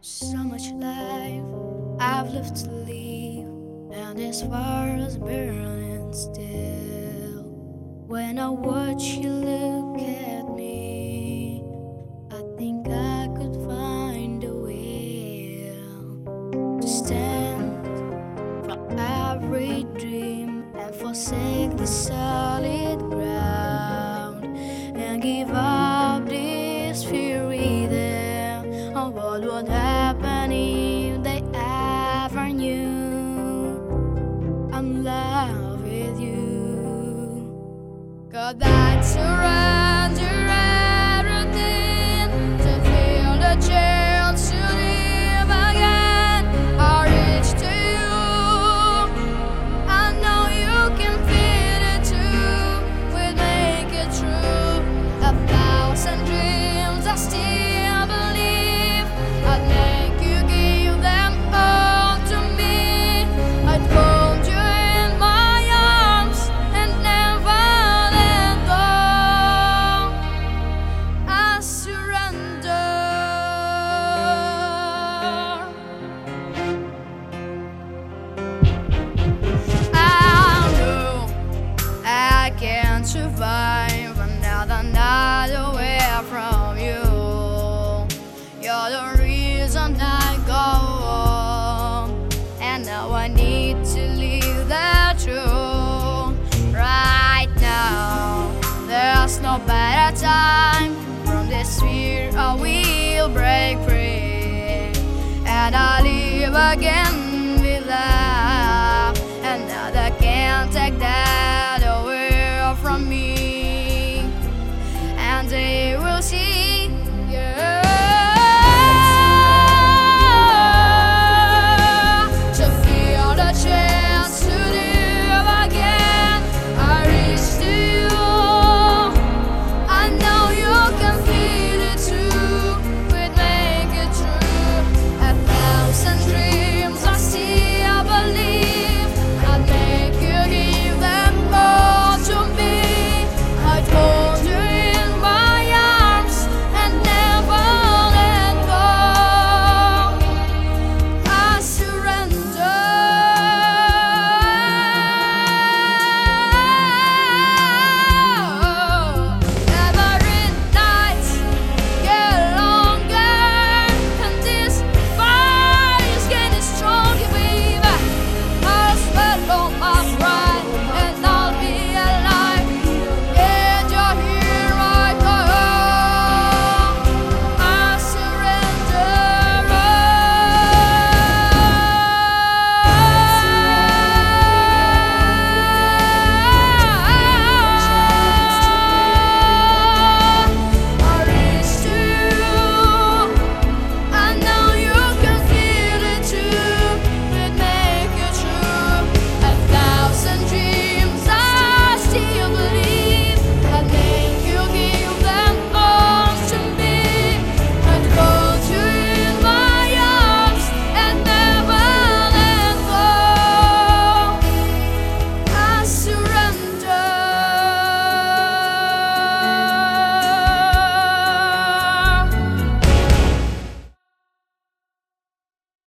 So much life I've lived to leave, and this fire's burning still. When I watch you look at me, I think I could find a will to stand for every dream and forsake the solid Cause I'd long ago, and now I need to leave the truth right now. There's no better time from this fear I will break free, and I live again with love, can't take that away from me.